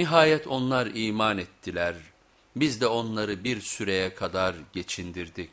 Nihayet onlar iman ettiler, biz de onları bir süreye kadar geçindirdik.